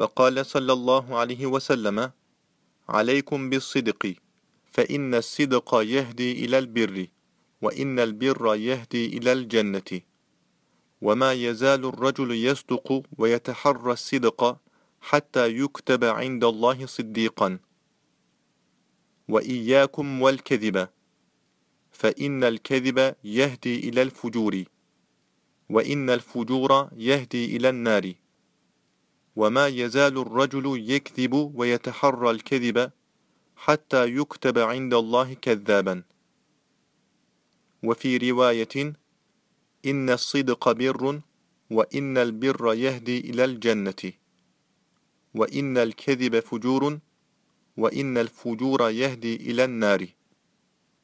وقال صلى الله عليه وسلم عليكم بالصدق فإن الصدق يهدي إلى البر وإن البر يهدي إلى الجنة. وما يزال الرجل يصدق ويتحرى الصدق حتى يكتب عند الله صديقا. وإياكم والكذب فإن الكذب يهدي إلى الفجور وإن الفجور يهدي إلى النار. وما يزال الرجل يكذب ويتحرى الكذب حتى يكتب عند الله كذابا. وفي رواية إن الصدق بر وإن البر يهدي إلى الجنة وإن الكذب فجور وإن الفجور يهدي إلى النار.